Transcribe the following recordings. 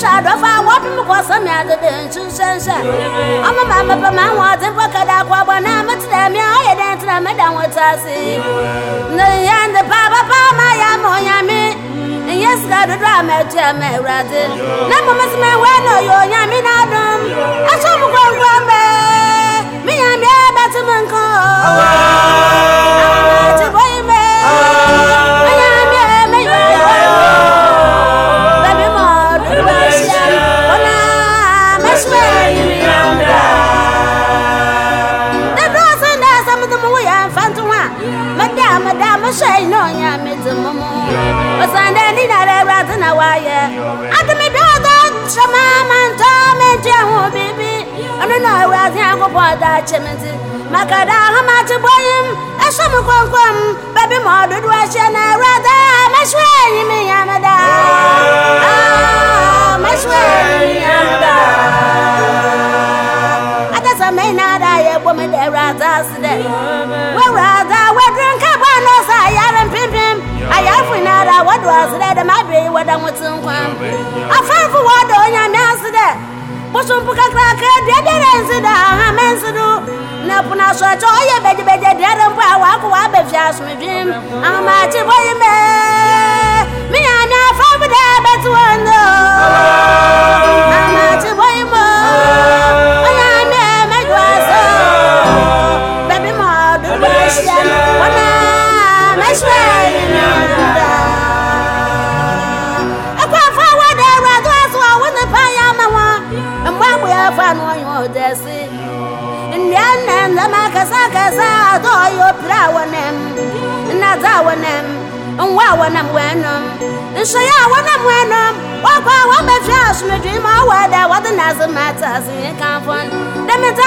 sha do fa wo pim ko sa mi ade de nchu shen shen ama ma ma pa ma wo de ko ka da kwa gba na ma ti mi o ye de ti na da wo ta si na ya de pa pa pa ma ya mo ya mi yes ga do do ma ti ma urade na mo ma si ma we no yo ya mi na dum aso mu ko ko me. Nto ho a mɛda mɛda mɛhyɛ yi na mo. Mo ni na dɛ awurade na wayɛ ade me dɛ ɔdɔ kyerɛ ma mantɔ mentua ho biribi ɔno na awurade nyankopɔn da kyɛ me nti makada ahoma te bɔyim ɛhyɛ me kɔnkɔm baabi ma ɔdodo ahyɛ na awurade mɛhyɛ yi me nyame da. Ah, mɛhyɛ yi nyame da. Ade sɛ me we drink up on us, I am pim pim. I have we not what was that my baby, what I'm with some crime. I found for what on your master there. What's on oh, Puka Cracker, dead and sit down, I'm answered. Napuna so I told you, baby, baby, dead and power, I go up if you ask. I'm a chip, what you? No ɔyɛ ɔdɛse nnua nna ndɛma kɛsɛkɛsɛ adɔ ɔyɛ opira a wɔnam nnadza a wɔnam nwa a wɔnam wɔanom nhyɛeɛ a wɔnam wɔanom wɔkɔ a wɔbɛfi asomdwe ma ɔwɔ dɛ wɔde nase mata ase yɛ kamfo no dɛm nti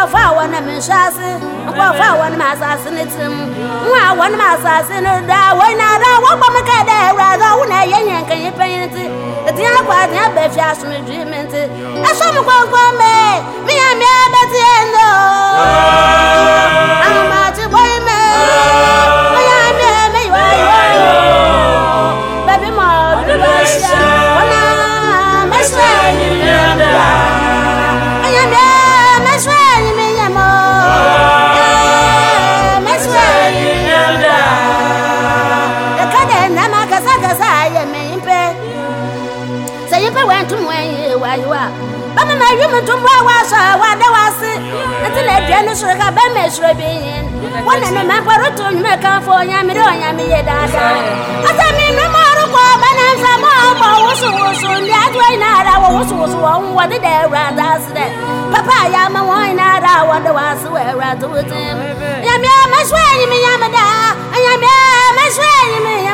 nkɔfo a wɔn nam nhyɛ ase nkɔfo a wɔn nam asase tim nwa a wɔn nam da wɔn na da wɔbɔ mu ka dɛ awurade ɔwo na ɛyɛ nyɛ nkanyi panyin ti. Eti akɔ ati abɛ fi asomdwi mi ti. Ɛsɛ mu kɔnkɔn mi mi yɛ mi abɛ tie. Wayewa bɛma ma wi me tom wa wasɔ a wada wase nti na adua no soro ka bɛma asuro bi yin wɔne no mɛmpɔ roto nnwuma kamfo onyame dɛ onyame yɛ daadaa ɔsɛ me no ma ɔrekɔ bɛna mfa ma ɔbɔ wosowoso ndi adoa nyinaara wɔ wosowoso wɔ ho wɔde dɛ awurade ase dɛ papa a yɛama wɔn nyinaara a wɔde wase wɔ awurade wo tim nyame a mɛhwɛ anyime nyame daa anyame a mɛhwɛ anyime nyame